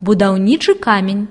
будаўнічы камень.